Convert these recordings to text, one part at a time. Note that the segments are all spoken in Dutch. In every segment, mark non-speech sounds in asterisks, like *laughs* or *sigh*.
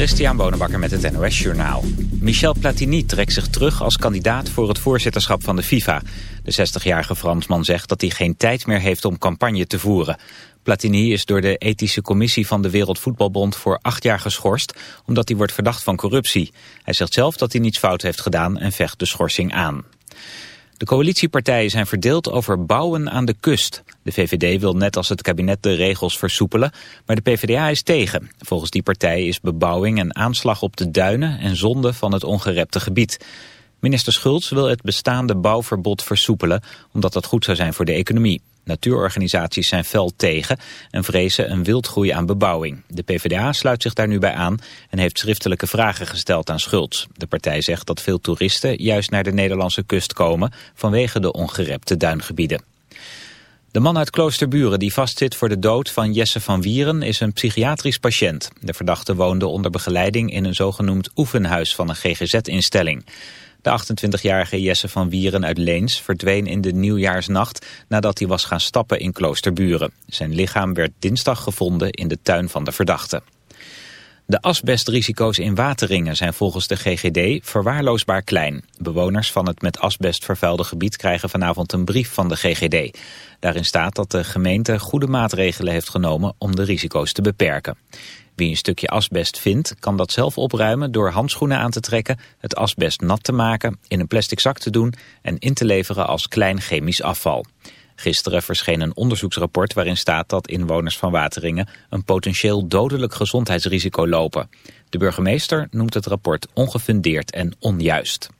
Christian Bonenbakker met het NOS Journaal. Michel Platini trekt zich terug als kandidaat voor het voorzitterschap van de FIFA. De 60-jarige Fransman zegt dat hij geen tijd meer heeft om campagne te voeren. Platini is door de ethische commissie van de Wereldvoetbalbond voor acht jaar geschorst... omdat hij wordt verdacht van corruptie. Hij zegt zelf dat hij niets fout heeft gedaan en vecht de schorsing aan. De coalitiepartijen zijn verdeeld over bouwen aan de kust. De VVD wil net als het kabinet de regels versoepelen, maar de PvdA is tegen. Volgens die partij is bebouwing een aanslag op de duinen en zonde van het ongerepte gebied. Minister Schultz wil het bestaande bouwverbod versoepelen, omdat dat goed zou zijn voor de economie. Natuurorganisaties zijn fel tegen en vrezen een wildgroei aan bebouwing. De PvdA sluit zich daar nu bij aan en heeft schriftelijke vragen gesteld aan Schultz. De partij zegt dat veel toeristen juist naar de Nederlandse kust komen vanwege de ongerepte duingebieden. De man uit Kloosterburen die vastzit voor de dood van Jesse van Wieren is een psychiatrisch patiënt. De verdachte woonde onder begeleiding in een zogenoemd oefenhuis van een GGZ-instelling. De 28-jarige Jesse van Wieren uit Leens verdween in de nieuwjaarsnacht nadat hij was gaan stappen in Kloosterburen. Zijn lichaam werd dinsdag gevonden in de tuin van de verdachte. De asbestrisico's in Wateringen zijn volgens de GGD verwaarloosbaar klein. Bewoners van het met asbest vervuilde gebied krijgen vanavond een brief van de GGD. Daarin staat dat de gemeente goede maatregelen heeft genomen om de risico's te beperken. Wie een stukje asbest vindt, kan dat zelf opruimen door handschoenen aan te trekken, het asbest nat te maken, in een plastic zak te doen en in te leveren als klein chemisch afval. Gisteren verscheen een onderzoeksrapport waarin staat dat inwoners van Wateringen een potentieel dodelijk gezondheidsrisico lopen. De burgemeester noemt het rapport ongefundeerd en onjuist.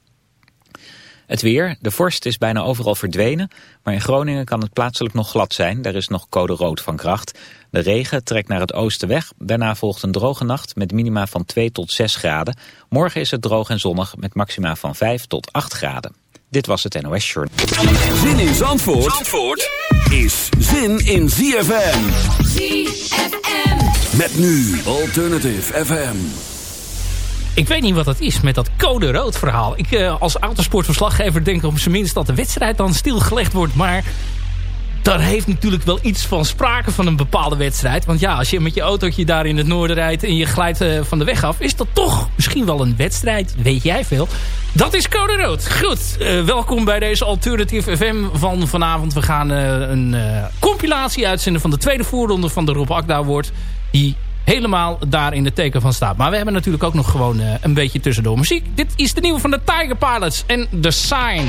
Het weer, de vorst is bijna overal verdwenen, maar in Groningen kan het plaatselijk nog glad zijn. Daar is nog code rood van kracht. De regen trekt naar het oosten weg. Daarna volgt een droge nacht met minima van 2 tot 6 graden. Morgen is het droog en zonnig met maxima van 5 tot 8 graden. Dit was het NOS Short. Zin in Zandvoort, Zandvoort is zin in ZFM. ZFM. Met nu Alternative FM. Ik weet niet wat dat is met dat code rood verhaal. Ik uh, als autosportverslaggever denk op zijn minst dat de wedstrijd dan stilgelegd wordt. Maar daar heeft natuurlijk wel iets van sprake van een bepaalde wedstrijd. Want ja, als je met je autootje daar in het noorden rijdt en je glijdt uh, van de weg af... is dat toch misschien wel een wedstrijd, weet jij veel. Dat is Code Rood. Goed, uh, welkom bij deze Alternative FM van vanavond. We gaan een compilatie uitzenden van de tweede voorronde van de Rob Akda Award. Die helemaal daar in het teken van staat. Maar we hebben natuurlijk ook nog gewoon een beetje tussendoor muziek. Dit is de nieuwe van de Tiger Pilots en The Sign.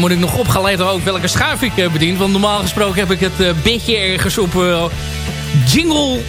Dan moet ik nog op gaan letten ook welke schuif ik uh, bedien. Want normaal gesproken heb ik het uh, beetje ergens op uh, jingle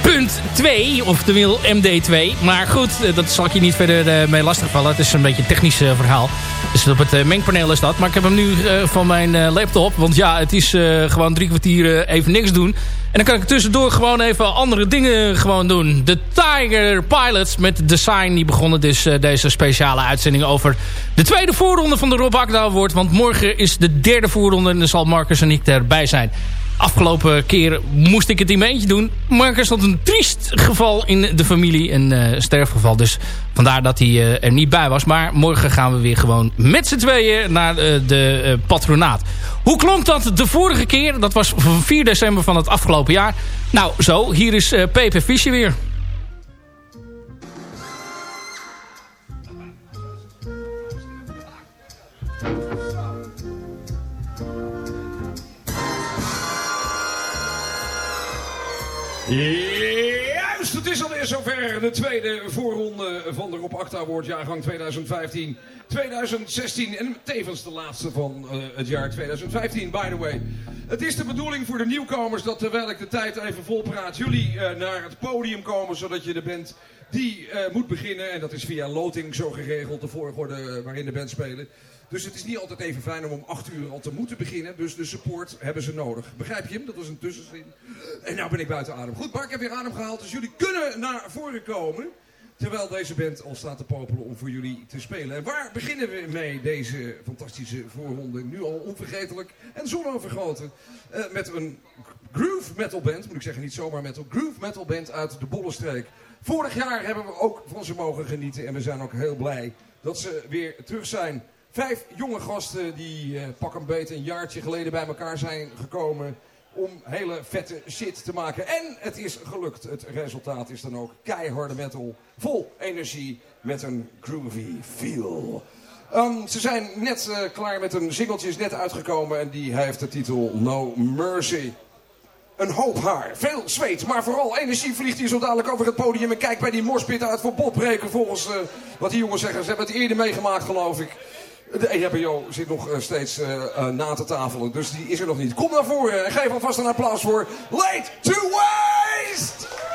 punt 2, oftewel MD2. Maar goed, dat zal ik je niet verder mee lastigvallen. Het is een beetje een technisch verhaal. Dus op het mengpaneel is dat. Maar ik heb hem nu van mijn laptop. Want ja, het is gewoon drie kwartier even niks doen. En dan kan ik tussendoor gewoon even andere dingen gewoon doen. De Tiger Pilots met Design. Die begonnen dus uh, deze speciale uitzending over de tweede voorronde van de Rob Award. Want morgen is de derde voorronde en dan zal Marcus en ik erbij zijn. Afgelopen keer moest ik het in eentje doen. Maar er stond een triest geval in de familie. Een uh, sterfgeval. Dus vandaar dat hij uh, er niet bij was. Maar morgen gaan we weer gewoon met z'n tweeën naar uh, de patronaat. Hoe klonk dat de vorige keer? Dat was 4 december van het afgelopen jaar. Nou, zo. Hier is Pepe Fischer weer. Juist, het is alweer zover. De tweede voorronde van de Rob Acta jaargang 2015. 2016 en tevens de laatste van uh, het jaar 2015, by the way. Het is de bedoeling voor de nieuwkomers dat terwijl ik de tijd even vol praat... jullie uh, naar het podium komen, zodat je de band die uh, moet beginnen... en dat is via loting zo geregeld, de volgorde waarin de band spelen... Dus het is niet altijd even fijn om om 8 uur al te moeten beginnen. Dus de support hebben ze nodig. Begrijp je hem? Dat was een tussenzin. En nou ben ik buiten adem. Goed, Mark heb weer adem gehaald. Dus jullie kunnen naar voren komen. Terwijl deze band al staat te popelen om voor jullie te spelen. En waar beginnen we mee deze fantastische voorronde? Nu al onvergetelijk en zonovergoten. Uh, met een groove metal band. Moet ik zeggen, niet zomaar metal. Groove metal band uit de Bollenstreek. Vorig jaar hebben we ook van ze mogen genieten. En we zijn ook heel blij dat ze weer terug zijn. Vijf jonge gasten die uh, pak een beet een jaartje geleden bij elkaar zijn gekomen om hele vette shit te maken. En het is gelukt. Het resultaat is dan ook keiharde metal, vol energie met een groovy feel. Um, ze zijn net uh, klaar met een singeltje, is net uitgekomen en die heeft de titel No Mercy. Een hoop haar, veel zweet, maar vooral energie vliegt hier zo dadelijk over het podium en kijkt bij die morspit uit voor botbreken volgens uh, wat die jongens zeggen. Ze hebben het eerder meegemaakt geloof ik. De EHBO zit nog uh, steeds uh, uh, na te tafelen, dus die is er nog niet. Kom naar voren en geef alvast een applaus voor Late to Waste!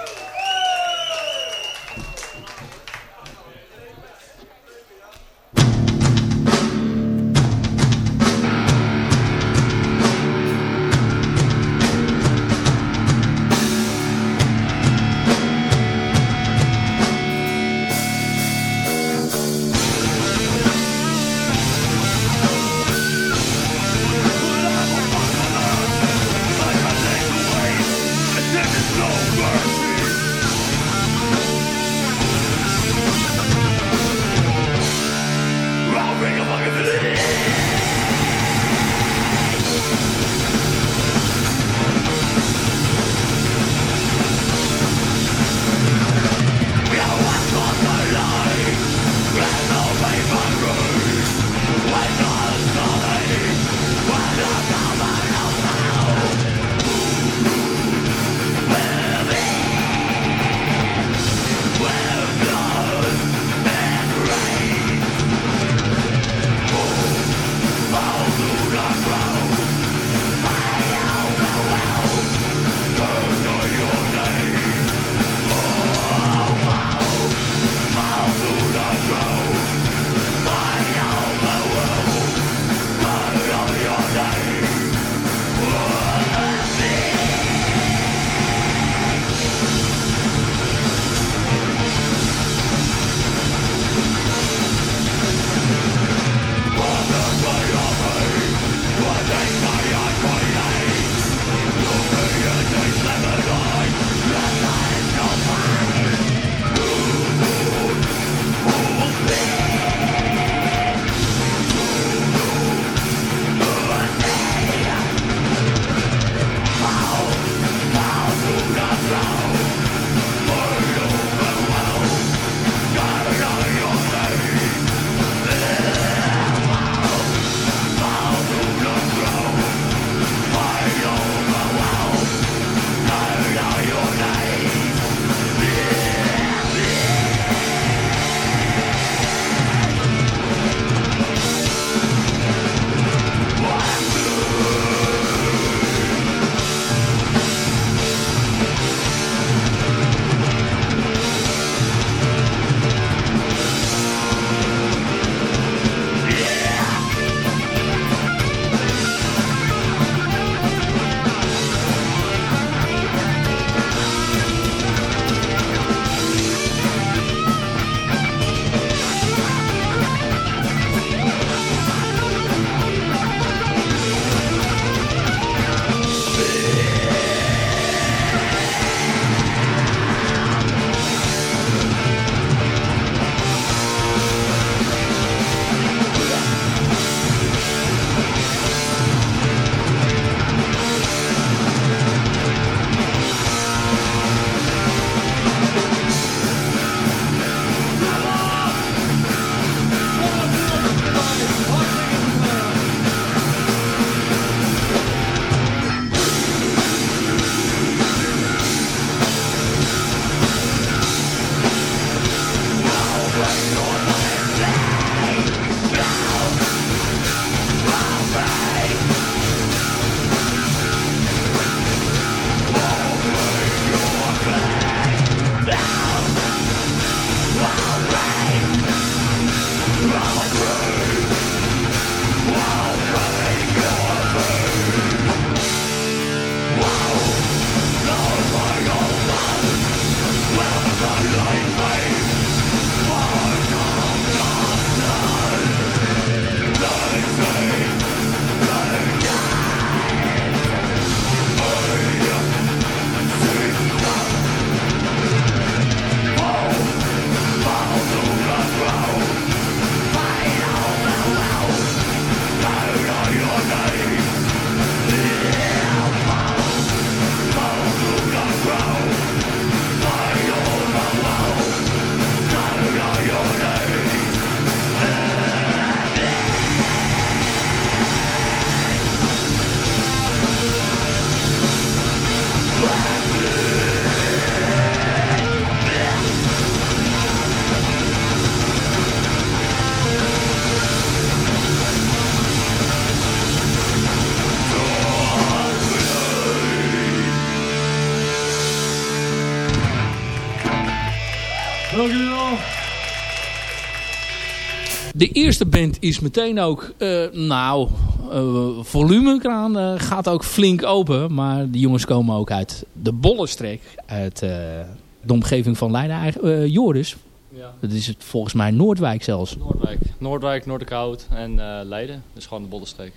De eerste band is meteen ook, uh, nou, uh, volumekraan uh, gaat ook flink open. Maar de jongens komen ook uit de Bollenstreek. Uit de omgeving van Leiden. Joris, ja. dat is het volgens mij Noordwijk zelfs. Noordwijk, Noordwijk Noorderkoud en Leiden. Dus gewoon de Bollenstreek.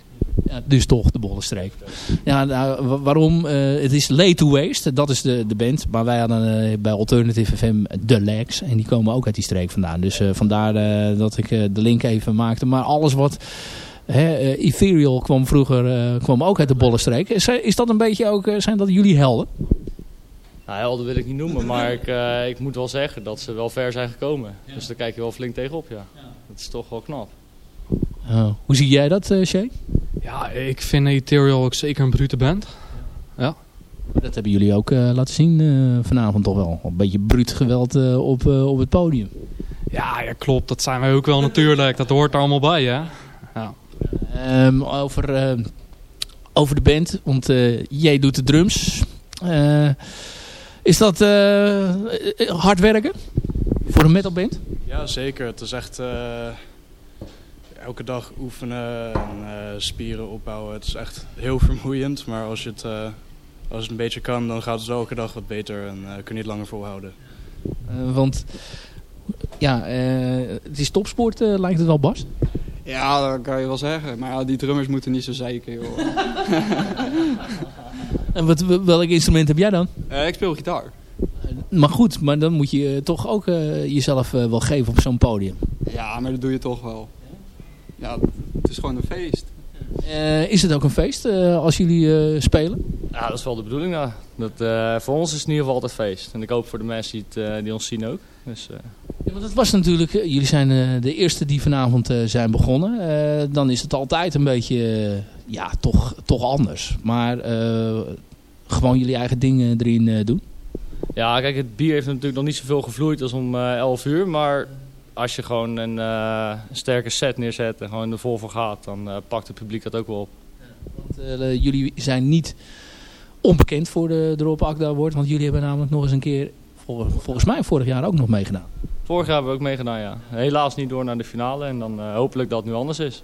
Ja, dus toch de bollenstreek. Ja, nou, waarom? Uh, het is Lay to Waste, dat is de, de band. Maar wij hadden uh, bij Alternative FM The Legs. En die komen ook uit die streek vandaan. Dus vandaar dat ik de link even maakte. Maar alles wat... Hè, Ethereal kwam vroeger kwam ook uit de bollenstreek. Is, is dat een beetje ook... zijn dat jullie helden? Nou, helden wil ik niet noemen. Maar ik, *laughs* ik moet wel zeggen dat ze wel ver zijn gekomen. Ja. Dus daar kijk je wel flink tegenop, ja. ja. Dat is toch wel knap. Oh. Hoe zie jij dat, uh, Shay? Ja, ik vind Ethereal ook zeker een brute band. Ja. Dat hebben jullie ook uh, laten zien uh, vanavond toch wel. Een beetje bruut geweld uh, op, op het podium. Ja, ja, klopt. Dat zijn wij ook wel natuurlijk. Dat hoort er allemaal bij, hè. Ja. Um, over, over de band, want jij doet de drums. Is dat hard werken voor een metalband? Ja, zeker. Het is echt elke dag oefenen en uh, spieren opbouwen. Het is echt heel *laughs* vermoeiend, maar als, je het, uh, als het een beetje kan, dan gaat het elke dag wat beter en uh, kun je het langer volhouden. want ja, het is topsport, lijkt het wel, Bas? Ja, dat kan je wel zeggen. Maar ja, die drummers moeten niet zo zeiken, joh. *laughs* en wat, welk instrument heb jij dan? ik speel gitaar. Maar goed, maar dan moet je toch ook jezelf wel geven op zo'n podium. Ja, maar dat doe je toch wel ja, het is gewoon een feest. Uh, is het ook een feest uh, als jullie uh, spelen? Ja, dat is wel de bedoeling. Ja. Dat, voor ons is het in ieder geval altijd feest. En ik hoop voor de mensen die, het, die ons zien ook. Dus, ja, want het was natuurlijk, jullie zijn de eerste die vanavond zijn begonnen. dan is het altijd een beetje, ja, toch, toch anders. Maar gewoon jullie eigen dingen erin doen. Ja, kijk, het bier heeft natuurlijk nog niet zoveel gevloeid als om 11 uur. Maar als je gewoon een, uh, sterke set neerzet en gewoon er vol voor gaat, dan uh, pakt het publiek dat ook wel op. want uh, jullie zijn niet onbekend voor de Drop Akda Award, want jullie hebben namelijk nog eens een keer, vol, volgens mij vorig jaar ook nog meegedaan. Vorig jaar hebben we ook meegedaan, ja. Helaas niet door naar de finale en dan hopelijk dat het nu anders is.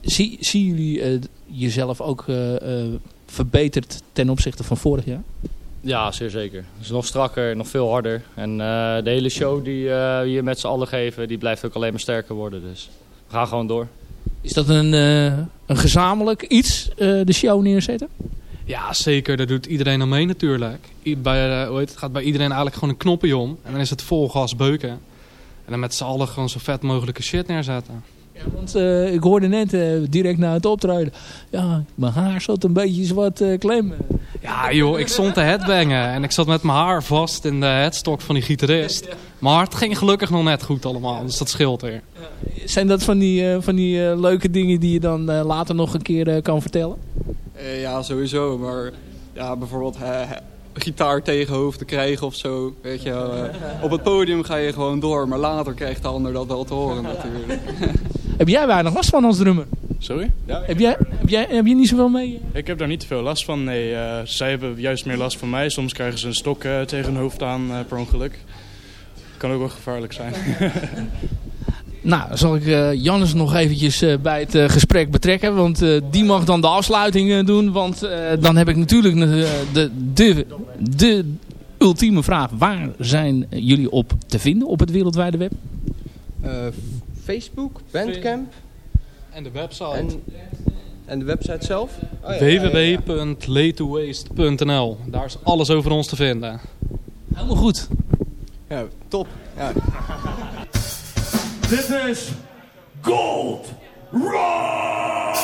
Zie, zien jullie jezelf ook verbeterd ten opzichte van vorig jaar? Ja, zeer zeker. Het is nog strakker, nog veel harder. En uh, de hele show die uh, we hier met z'n allen geven, die blijft ook alleen maar sterker worden. Dus we gaan gewoon door. Is dat een, uh, een gezamenlijk iets, de show neerzetten? Ja, zeker. Daar doet iedereen aan mee natuurlijk. bij, hoe heet het, gaat bij iedereen eigenlijk gewoon een knopje om. En dan is het vol gas beuken. En dan met z'n allen gewoon zo vet mogelijke shit neerzetten. Ja, want uh, ik hoorde net uh, direct na het optreden. Ja, mijn haar zat een beetje zwart uh, klemmen. Ja joh, ik stond te headbangen. En ik zat met mijn haar vast in de headstok van die gitarist. Maar het ging gelukkig nog net goed allemaal. Dus dat scheelt weer. Zijn dat van die, van die leuke dingen die je dan later nog een keer kan vertellen? ja, sowieso. Maar ja, bijvoorbeeld gitaar tegen hoofd te krijgen of zo. Weet je, op het podium ga je gewoon door. Maar later krijgt de ander dat wel te horen natuurlijk. *laughs* Heb jij weinig last van als drummer? Sorry? Ja, heb, jij, heb, jij, heb je niet zoveel mee? Ik heb daar niet te veel last van, nee. Uh, zij hebben juist meer last van mij. Soms krijgen ze een stok uh, tegen hun hoofd aan uh, per ongeluk. Kan ook wel gevaarlijk zijn. *laughs* nou, zal ik Jannes nog eventjes bij het gesprek betrekken. Want die mag dan de afsluiting doen. Want dan heb ik natuurlijk de, de, de ultieme vraag. Waar zijn jullie op te vinden op het wereldwijde web? Facebook, Bandcamp. En de website. En, en de website zelf? Oh, www.laytowaste.nl Daar is alles over ons te vinden. Helemaal goed. Ja, top. Ja. Dit is Gold Rush!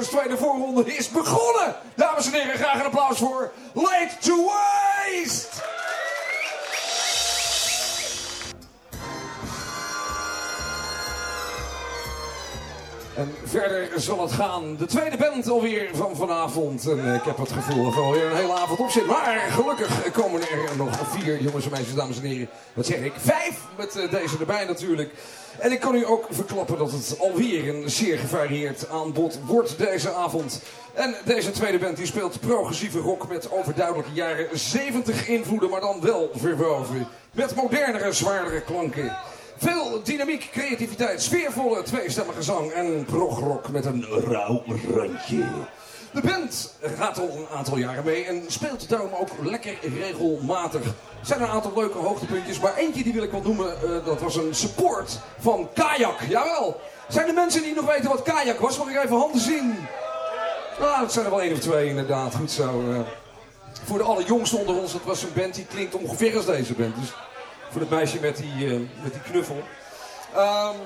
Awards tweede voorronde is begonnen. De tweede band alweer van vanavond. En eh, ik heb het gevoel dat er alweer een hele avond op zit. Maar gelukkig komen er nog vier jongens en meisjes, dames en heren. Wat zeg ik? Vijf met eh, deze erbij natuurlijk. En ik kan u ook verklappen dat het alweer een zeer gevarieerd aanbod wordt deze avond. En deze tweede band die speelt progressieve rock met overduidelijke jaren 70 invloeden, maar dan wel verwoven. Met modernere, zwaardere klanken. Veel dynamiek, creativiteit, sfeervolle tweestemmige zang en progrock met een rauw randje. De band gaat al een aantal jaren mee en speelt daarom ook lekker regelmatig. Er zijn een aantal leuke hoogtepuntjes, maar eentje die wil ik wel noemen. eh, dat was een support van Kajak. Jawel! Zijn er mensen die nog weten wat Kajak was? Mag ik even handen zien? Nou, dat zijn er wel één of twee inderdaad. Goed zo. eh. voor de allerjongste onder ons, dat was een band die klinkt ongeveer als deze band. Dus voor het meisje met die, eh, met die knuffel. Ehm,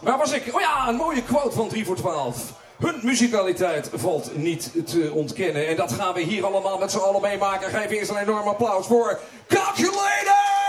waar was ik? Oh ja, een mooie quote van 3 voor 12. Hun muzikaliteit valt niet te ontkennen. En dat gaan we hier allemaal met z'n allen meemaken. Geef eerst een enorm applaus voor Calculator!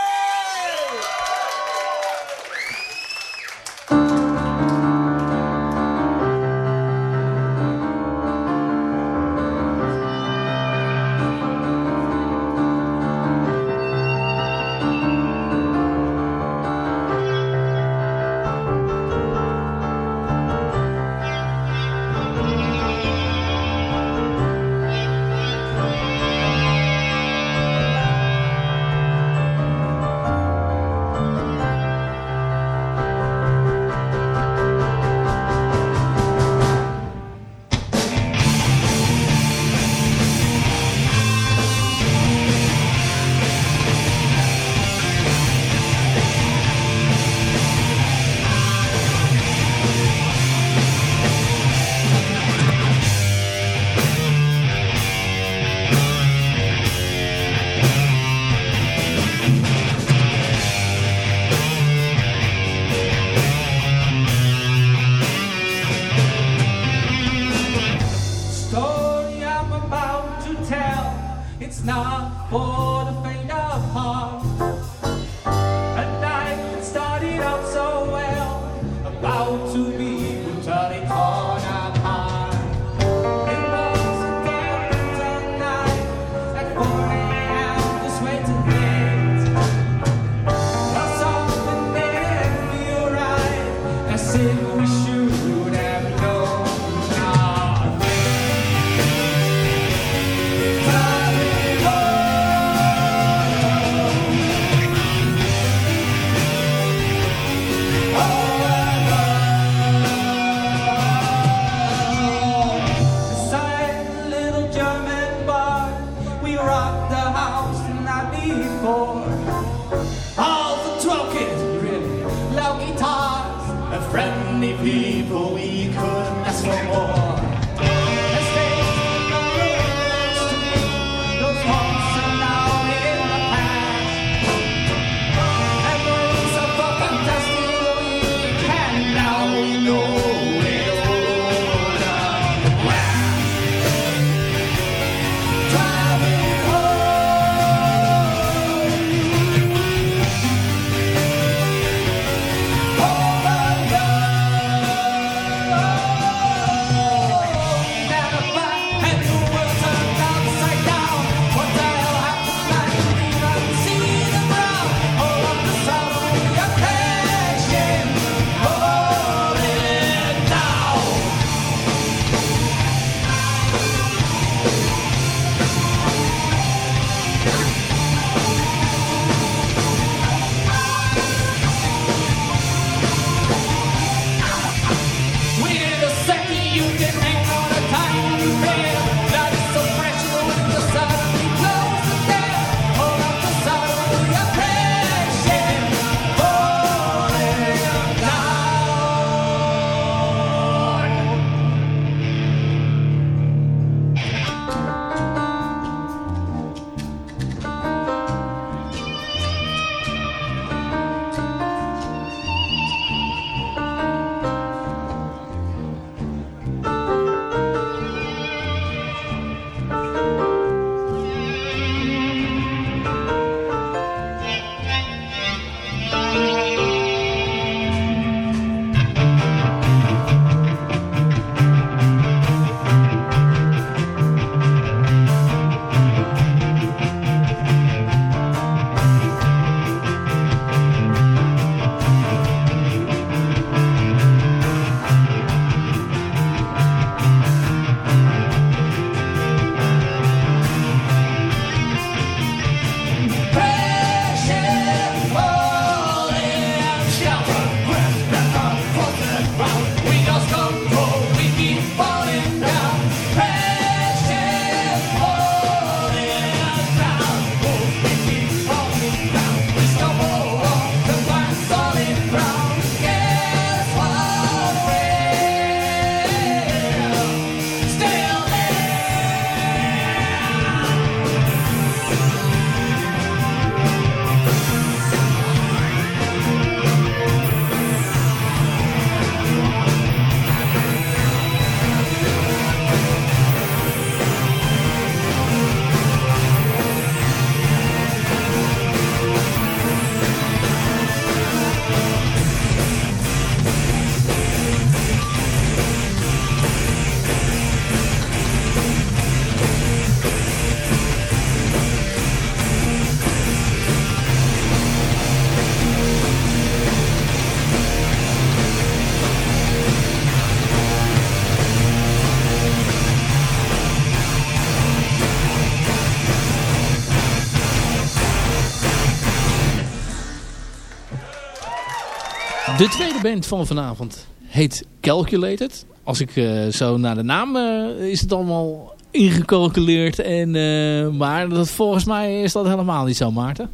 De tweede band van vanavond heet Calculated. Als ik eh, zo naar de naam eh, is het allemaal ingecalculeerd. En, eh, maar dat, volgens mij is dat helemaal niet zo, Maarten.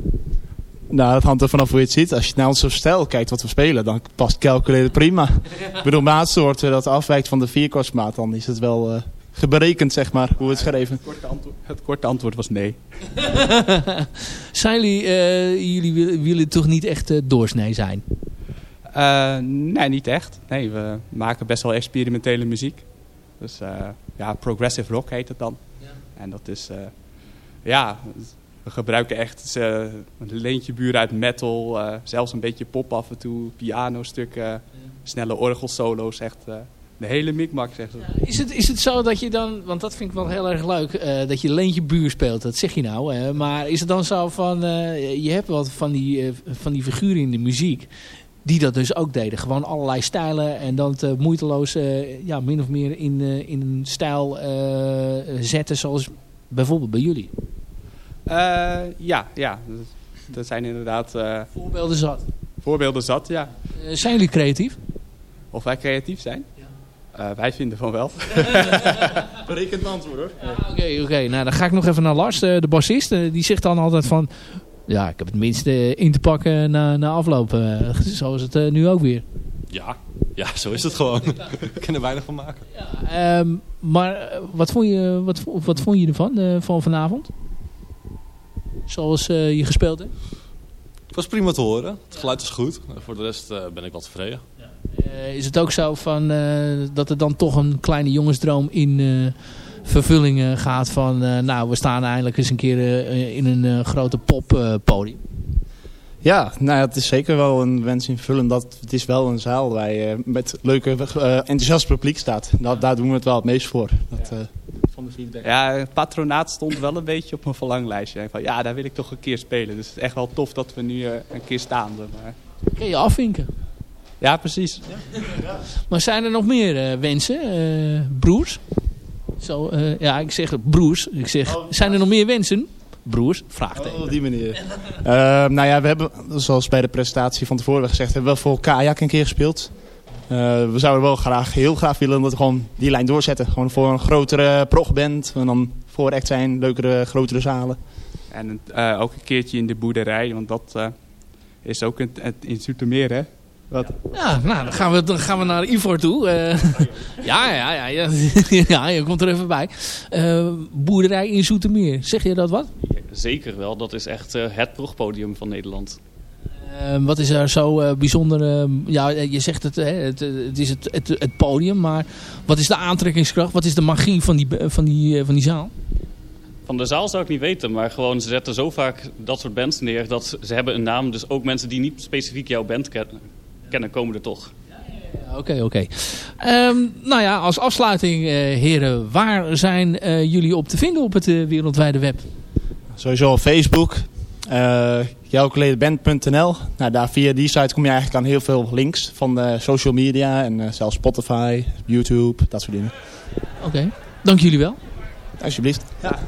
Nou, dat hangt er vanaf hoe je het ziet. Als je naar onze stijl kijkt wat we spelen, dan past calculated prima. Ik bedoel, maatsoort dat afwijkt van de vierkortsmaat, dan is het wel eh, geberekend, zeg maar, hoe het geschreven. Het korte antwoord, het korte antwoord was nee. *laughs* Zijn jullie, eh, jullie willen, willen toch niet echt eh, doorsnee zijn? Eh, nee, niet echt. Nee, we maken best wel experimentele muziek. Dus eh, ja, progressive rock heet het dan. En dat is, eh, ja, we gebruiken echt een leentje buren uit metal. zelfs een beetje pop af en toe, pianostukken, snelle orgelsolo's. Echt de hele mikmak, zeg ze. Is het, is het zo dat je dan, want dat vind ik wel heel erg leuk, dat je Leentje Buur speelt, dat zeg je nou. hè, maar is het dan zo van, je hebt wat van die, eh, van die figuren in de muziek, die dat dus ook deden. Gewoon allerlei stijlen en dan het eh, moeiteloos, eh, ja, min of meer in, eh, in een stijl eh, zetten zoals bijvoorbeeld bij jullie. Eh, ja, ja. Dat, zijn inderdaad eh, Voorbeelden zat. voorbeelden zat, ja. Zijn jullie creatief? Of wij creatief zijn? Eh, wij vinden van wel. *laughs* Berekend antwoord hoor. Oké, oké. Nou, dan ga ik nog even naar Lars, eh, de bassist. Die zegt dan altijd van... Ja, ik heb het minste in te pakken na, na afloop. eh, *laughs* zo is het eh, nu ook weer. Ja, ja, zo is het gewoon. *laughs* We kunnen er weinig van maken. Ehm, maar eh, wat vond je, wat, wat vond je ervan, eh, van vanavond? Zoals je gespeeld hebt? Het was prima te horen. Het geluid is goed. Voor de rest ben ik wel tevreden. Eh, is het ook zo van, dat er dan toch een kleine jongensdroom in vervulling eh, gaat van... eh, nou, we staan eindelijk eens een keer eh, in een eh, grote poppodium. Ja, nou ja, het is zeker wel een wens invullen. Dat, het is wel een zaal waar je met leuke, eh, enthousiast publiek staat. Dat, daar doen we het wel het meest voor. Dat, eh, van de feedback. Ja, het patronaat stond wel een beetje op mijn verlanglijstje. Van, ja, daar wil ik toch een keer spelen. Dus het is echt wel tof dat we nu eh, een keer staan. Maar... Kun je afvinken. Ja, precies. Maar zijn er nog meer eh, wensen, eh, broers? Zo, eh, ja, ik zeg broers. Ik zeg, zijn er nog meer wensen? Broers? Vraagteken. Oh, op die manier. *laughs* Eh, nou ja, we hebben, zoals bij de presentatie van tevoren gezegd, hebben we wel voor Kajak een keer gespeeld. Eh, we zouden wel graag, heel graag willen dat we gewoon die lijn doorzetten. Gewoon voor een grotere progband. En dan voor echt zijn, leukere, grotere zalen. En eh, ook een keertje in de boerderij. Want dat eh, is ook in, het- in Zoetermeer, hè? Wat? Ja, nou, dan gaan we, dan gaan we naar Ivor toe. Eh, *laughs* ja, ja, ja, ja, *laughs* ja, je komt er even bij. Eh, boerderij in Zoetermeer. Zeg je dat wat? Zeker wel, dat is echt eh, het progpodium van Nederland. Wat is er zo eh, bijzonder? ja, je zegt het, hè, het, het is het, het, het podium, maar wat is de aantrekkingskracht? Wat is de magie van die, van die, eh, van die zaal? Van de zaal zou ik niet weten, maar gewoon ze zetten zo vaak dat soort bands neer dat ze hebben een naam. Dus ook mensen die niet specifiek jouw band ken- kennen, komen er toch. Ja, Oké, oké. Ehm, nou ja, als afsluiting, eh, heren, waar zijn eh, jullie op te vinden op het eh, wereldwijde web? Sowieso op Facebook. Uh, jouwcollegeband.nl. Nou, daar via die site kom je eigenlijk aan heel veel links van de social media. En eh, zelfs Spotify, YouTube, dat soort dingen. Oké, dank jullie wel. Alsjeblieft. Ja.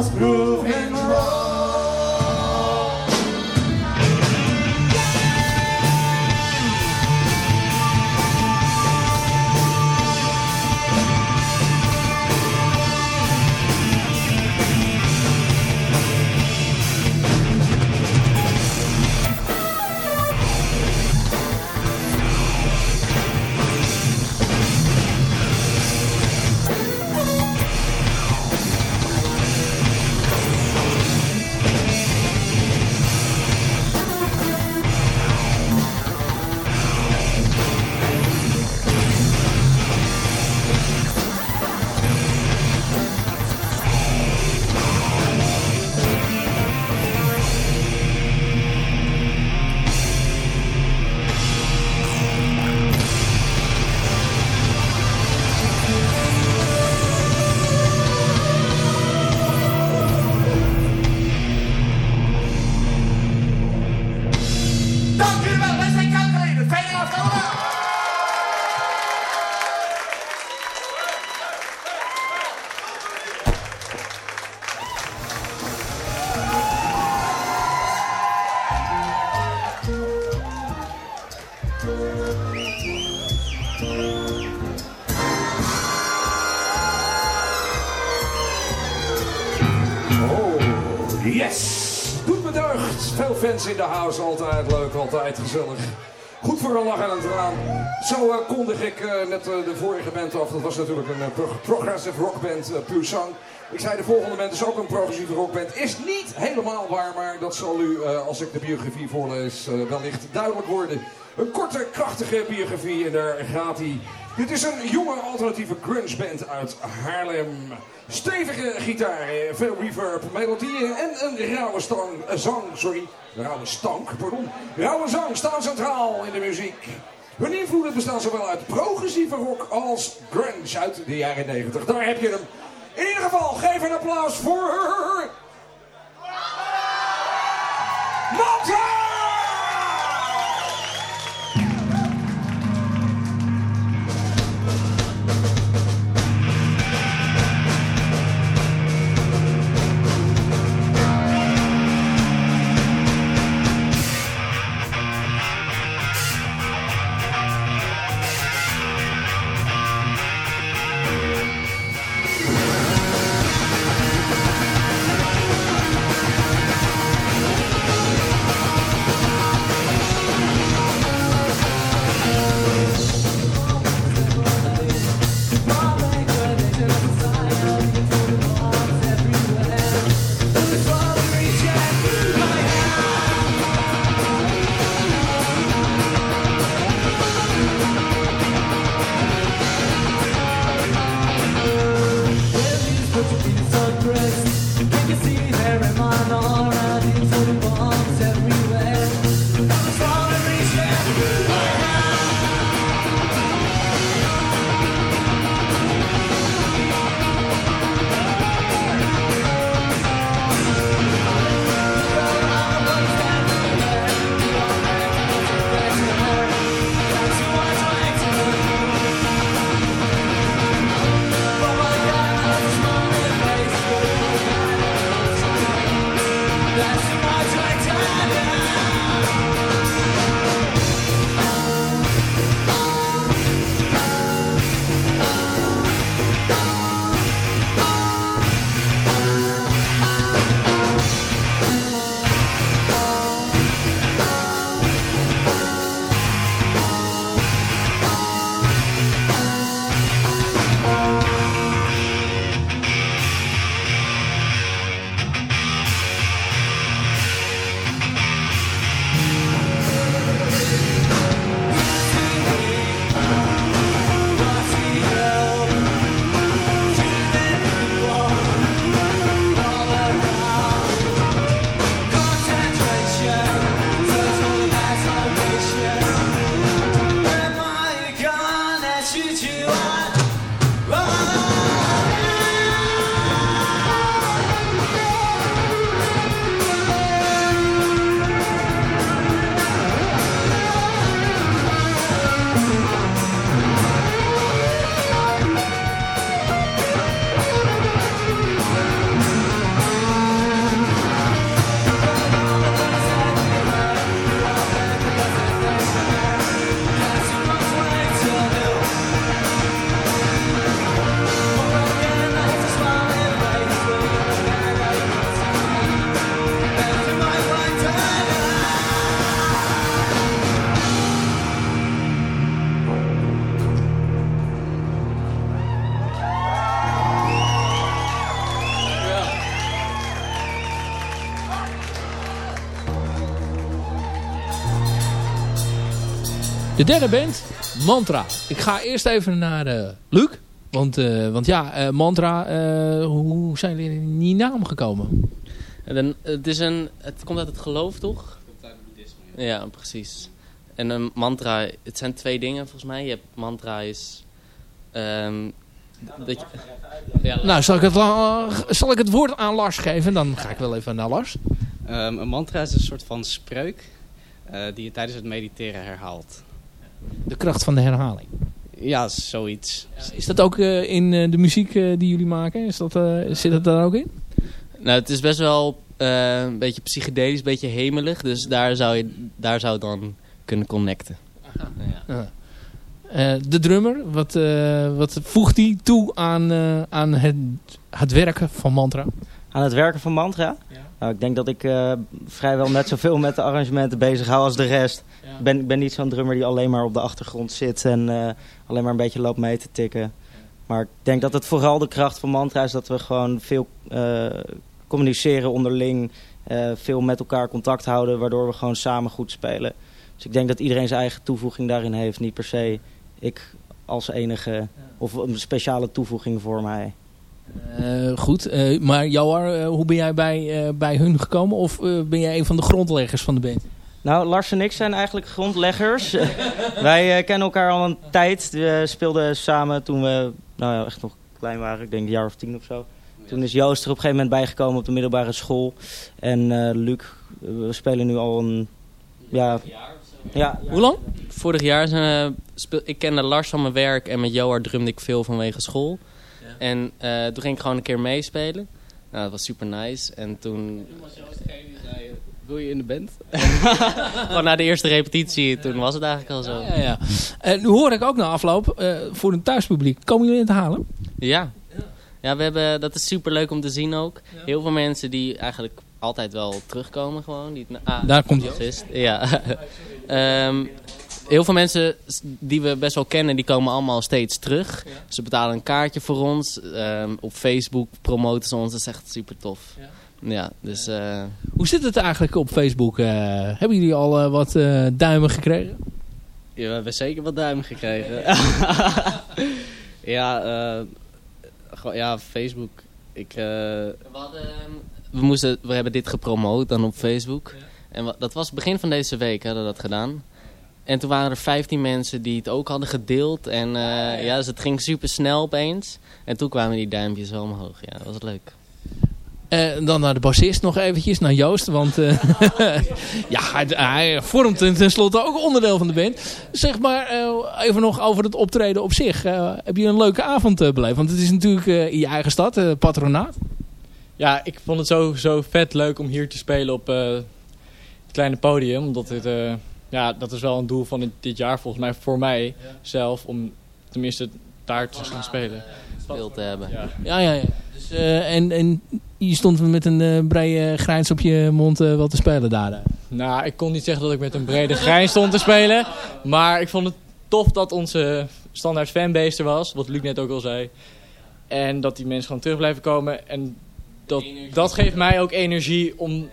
Ausbruch. Fans in de house, altijd leuk, altijd gezellig. Goed voor een lach en een traan. Zo eh, kondig ik eh, net eh, de vorige band af. Dat was natuurlijk een pro- progressive rockband, uh, Puur Sang. Ik zei de volgende band is ook een progressieve rockband. Is niet helemaal waar, maar dat zal u, als ik de biografie voorlees, wellicht duidelijk worden. Een korte, krachtige biografie en daar gaat hij. Dit is een jonge alternatieve grunge band uit Haarlem. Stevige gitaar, eh, veel reverb, melodieën en een rauwe stang, eh, zang, sorry. Rauwe stank, pardon. Rauwe zang staan centraal in de muziek. Hun invloeden bestaan zowel uit progressieve rock als grunge uit de jaren 90. Daar heb je hem. In ieder geval, geef een applaus voor... Monty! De derde band, Mantra. Ik ga eerst even naar eh, Luc. Want, eh, want ja, eh, Mantra, eh, hoe zijn jullie in die naam gekomen? En dan, het, is een, het komt uit het geloof, toch? Ja, precies. En een mantra, het zijn twee dingen volgens mij. Je hebt mantra is... ehm, dat je, ja, Nou, zal ik, het, zal ik het woord aan Lars geven? Dan ga ik wel even naar Lars. Ehm, een mantra is een soort van spreuk eh, die je tijdens het mediteren herhaalt. De kracht van de herhaling. Ja, zoiets. Is dat ook eh, in eh, de muziek eh, die jullie maken? Is dat, eh, zit dat daar ook in? Nou, het is best wel eh, een beetje psychedelisch, een beetje hemelig. Dus daar zou je daar zou het dan kunnen connecten. Ja. Eh, de drummer, wat, eh, wat voegt hij toe aan, eh, aan het, het werken van Mantra? Aan het werken van Mantra? Nou, ik denk dat ik eh, vrijwel net zoveel met de arrangementen bezig hou als de rest. Ik ben, ben niet zo'n drummer die alleen maar op de achtergrond zit en eh, alleen maar een beetje loopt mee te tikken. Maar ik denk dat het vooral de kracht van Mantra is dat we gewoon veel eh, communiceren onderling. veel met elkaar contact houden, waardoor we gewoon samen goed spelen. Dus ik denk dat iedereen zijn eigen toevoeging daarin heeft. Niet per se ik als enige of een speciale toevoeging voor mij. Eh, goed, eh, maar Jouar, eh, hoe ben jij bij, eh, bij hun gekomen? Of eh, ben jij een van de grondleggers van de band? Nou, Lars en ik zijn eigenlijk grondleggers. *laughs* Wij eh, kennen elkaar al een tijd. We speelden samen toen we nou ja, echt nog klein waren. Ik denk een jaar of tien of zo. Toen is Joost er op een gegeven moment bijgekomen op de middelbare school. En eh, Luc, we spelen nu al een... Ja, ja, Hoe lang? Vorig jaar zijn we, speel, ik kende Lars van mijn werk en met Joar drumde ik veel vanwege school. En eh, toen ging ik gewoon een keer meespelen. Nou, dat was super nice. En toen... Wil je in de band? *laughs* Gewoon na de eerste repetitie, toen was het eigenlijk al zo. Ja, ja. En nu hoor ik ook na afloop, eh, voor een thuispubliek, komen jullie in te halen? Ja. Ja, we hebben, dat is super leuk om te zien ook. Heel veel mensen die eigenlijk altijd wel terugkomen gewoon. Die, ah, Daar komt bassist. Ja. *laughs* Ehm, heel veel mensen die we best wel kennen, die komen allemaal steeds terug. Ze betalen een kaartje voor ons. Ehm, op Facebook promoten ze ons. Dat is echt super tof. Ja, dus... eh, Hoe zit het eigenlijk op Facebook? Eh, hebben jullie al eh, wat eh, duimen gekregen? Ja, we hebben zeker wat duimen gekregen. *laughs* *laughs* ja, eh, ja, Facebook. Ik, eh, we, moesten, we hebben dit gepromoot dan op Facebook. En dat was begin van deze week hadden we dat gedaan. En toen waren er 15 mensen die het ook hadden gedeeld. En eh, ja, dus het ging super snel opeens. En toen kwamen die duimpjes wel omhoog. Ja, dat was leuk. Eh, dan naar de bassist nog eventjes, naar Joost. Want eh, *laughs* ja, hij, hij vormt ten- tenslotte ook onderdeel van de band. Zeg maar eh, even nog over het optreden op zich. Eh, heb je een leuke avond eh, beleefd? Want het is natuurlijk eh, in je eigen stad, eh, patronaat. Ja, ik vond het sowieso vet leuk om hier te spelen op eh, het kleine podium. Omdat het, eh, ja, dat is wel een doel van dit, dit jaar volgens mij voor mij zelf. Om tenminste daar te gaan spelen. Speel te hebben. Ja. Ja, ja, ja. Dus, eh, en, en je stond met een eh brede grijns op je mond eh, wel te spelen daar. Nou, ik kon niet zeggen dat ik met een brede grijns stond te spelen. Maar ik vond het tof dat onze standaard fanbase er was. Wat Luc net ook al zei. En dat die mensen gewoon terug blijven komen. En dat, dat geeft mij ook energie om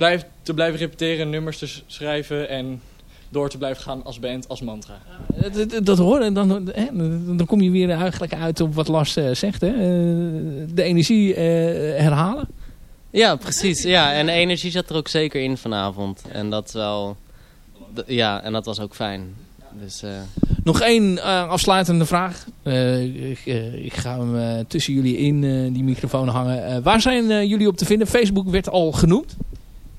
blijf, te blijven repeteren, nummers te schrijven. En door te blijven gaan als band, als mantra. Dat, dat, dat hoor dan, hè, dan kom je weer eigenlijk uit op wat Lars eh, zegt. Hè? Eh, de energie eh, herhalen. Ja, precies. Ja, en de energie zat er ook zeker in vanavond. En dat is wel... Ja, en dat was ook fijn. Dus, eh, Nog één eh, afsluitende vraag. Eh, ik, ik ga hem tussen jullie in eh, die microfoon hangen. Eh, waar zijn eh, jullie op te vinden? Facebook werd al genoemd.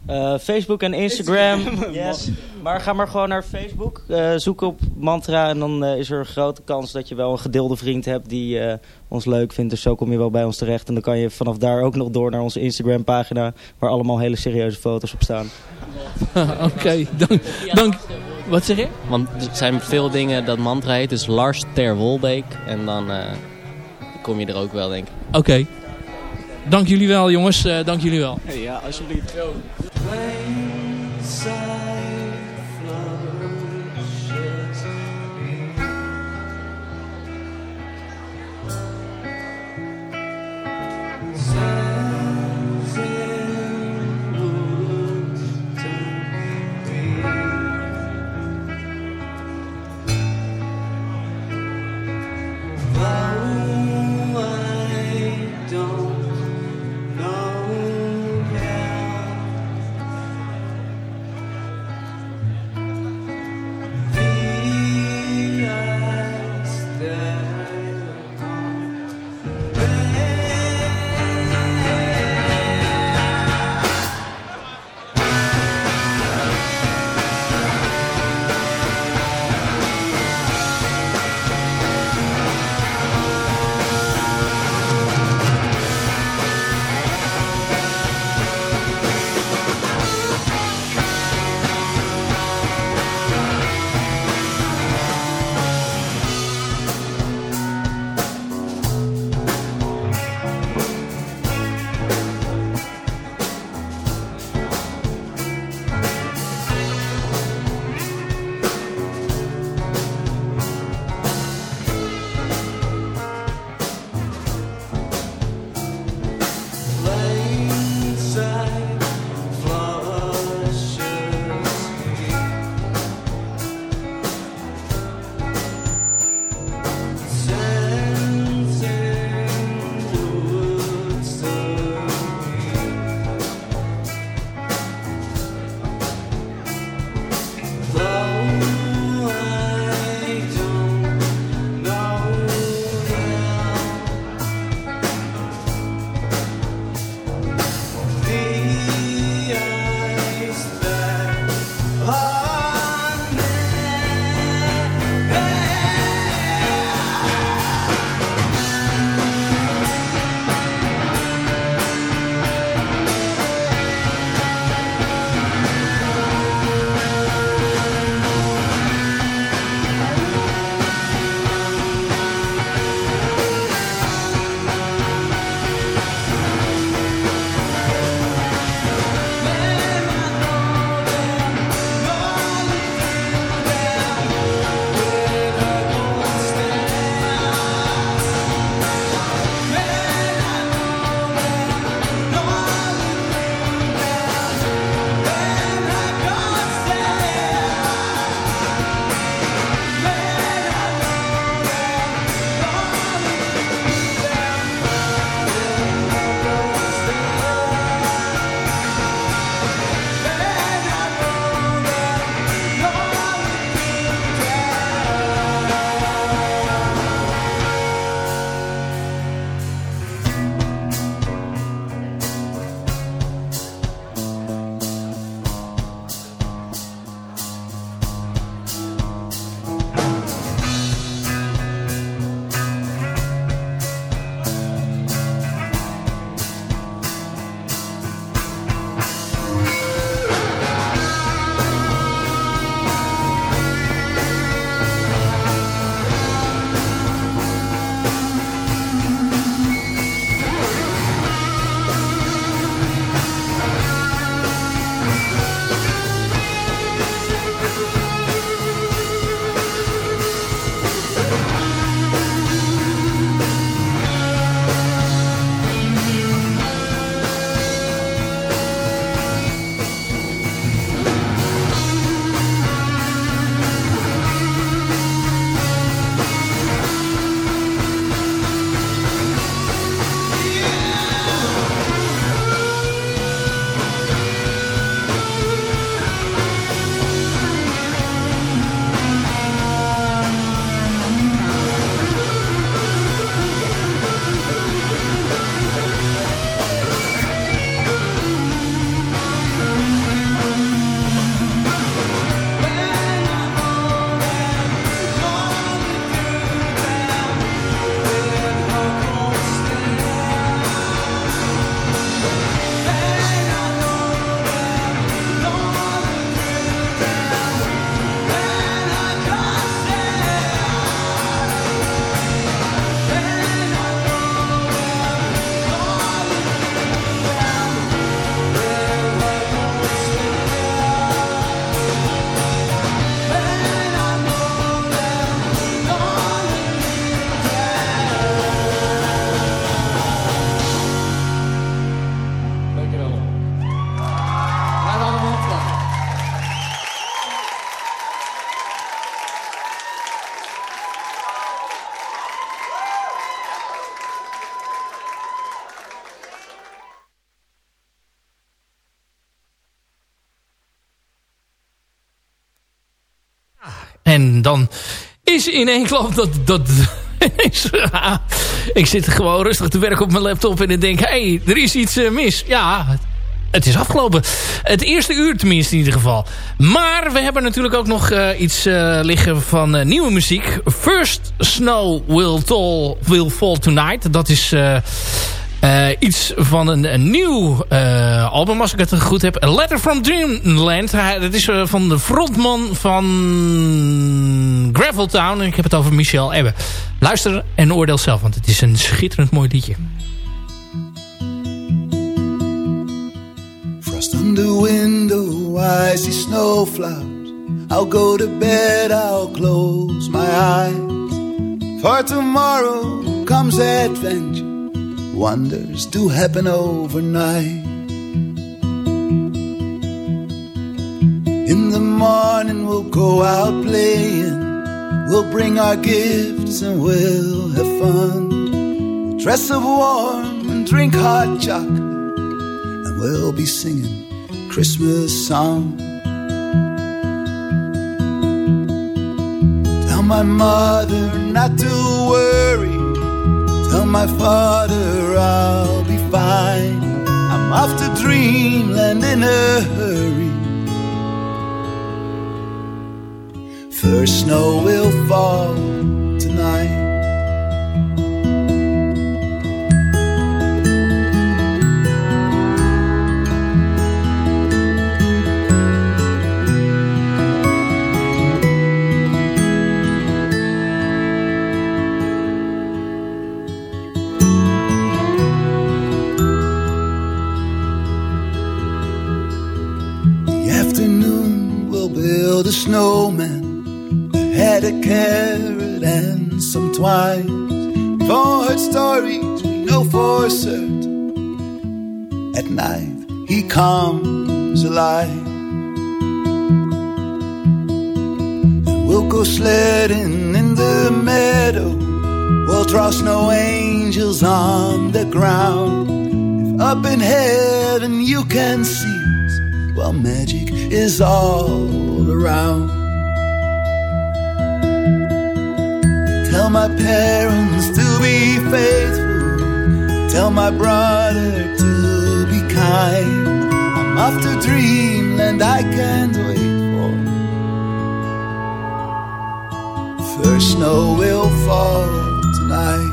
Eh, Facebook en Instagram. *laughs* yes. Maar ga maar gewoon naar Facebook. eh, zoek op Mantra en dan eh, is er een grote kans dat je wel een gedeelde vriend hebt die eh, ons leuk vindt. Dus zo kom je wel bij ons terecht. En dan kan je vanaf daar ook nog door naar onze Instagram pagina waar allemaal hele serieuze foto's op staan. *laughs* Oké, dank, dank. Wat zeg je? Want er zijn veel dingen dat mantra heet. Dus Lars Ter Wolbeek. En dan eh, kom je er ook wel, denk ik. Oké. Dank jullie wel jongens, eh, dank jullie wel. Ja, alsjeblieft. Is in één klap dat... dat *laughs* ik zit gewoon rustig te werken op mijn laptop en ik denk... hé, hey, er is iets mis. Ja, het is afgelopen. Het eerste uur tenminste in ieder geval. Maar we hebben natuurlijk ook nog uh, iets uh, liggen van nieuwe muziek. First Snow Will, will Fall Tonight. Dat is iets van een, nieuw album, als ik het goed heb. Letter from Dreamland. dat is van de frontman van Graveltown. En ik heb het over Michel Ebbe. Luister en oordeel zelf, want het is een schitterend mooi liedje. Frost on the window, I see snow flowers. I'll go to bed, I'll close my eyes. For tomorrow comes adventure. Wonders do happen overnight. In the morning, we'll go out playing. We'll bring our gifts and we'll have fun. We'll dress up warm and drink hot chocolate And we'll be singing Christmas songs. Tell my mother not to worry. Tell my father I'll be fine. I'm off to dreamland in a hurry. First snow will fall tonight. The snowman had a carrot and some twine. For heard stories we know for certain. At night he comes alive. And we'll go sledding in the meadow. We'll draw snow angels on the ground. If up in heaven you can see us, well, magic is all around. Tell my parents to be faithful. Tell my brother to be kind. I'm off to dreamland I can't wait for. First snow will fall tonight.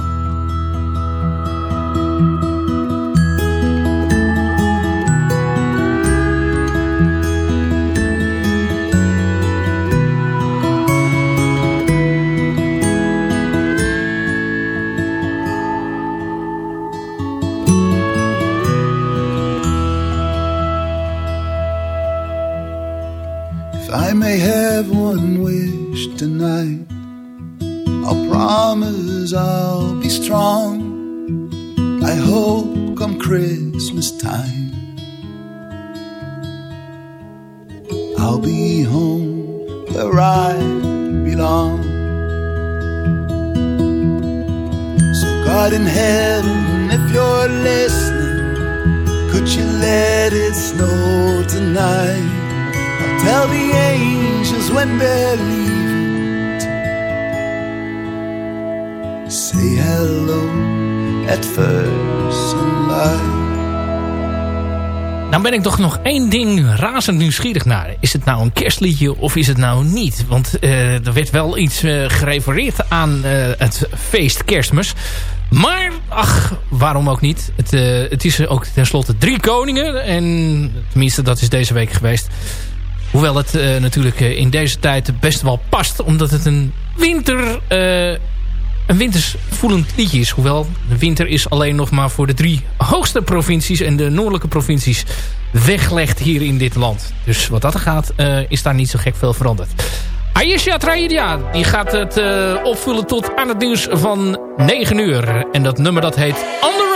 May have one wish tonight. I'll promise I'll be strong. I hope come Christmas time. I'll be home where I belong. So, God in heaven, if you're listening, could you let it snow tonight? Tell the angels when they're leaving. Say hello at first sunlight. Nou ben ik toch nog één ding razend nieuwsgierig naar. Is het nou een kerstliedje of is het nou niet? Want uh, er werd wel iets uh, gerefereerd aan uh, het feest kerstmis. Maar, ach, waarom ook niet? Het, het is ook tenslotte drie koningen. En tenminste, dat is deze week geweest. Hoewel het uh, natuurlijk uh, in deze tijd best wel past. Omdat het een winter... Uh, een wintersvoelend liedje is. Hoewel de winter is alleen nog maar voor de drie hoogste provincies... en de noordelijke provincies weggelegd hier in dit land. Dus wat dat gaat, is daar niet zo gek veel veranderd. Ayesha Traidia, die gaat het opvullen tot aan het nieuws van 9 uur. En dat nummer dat heet On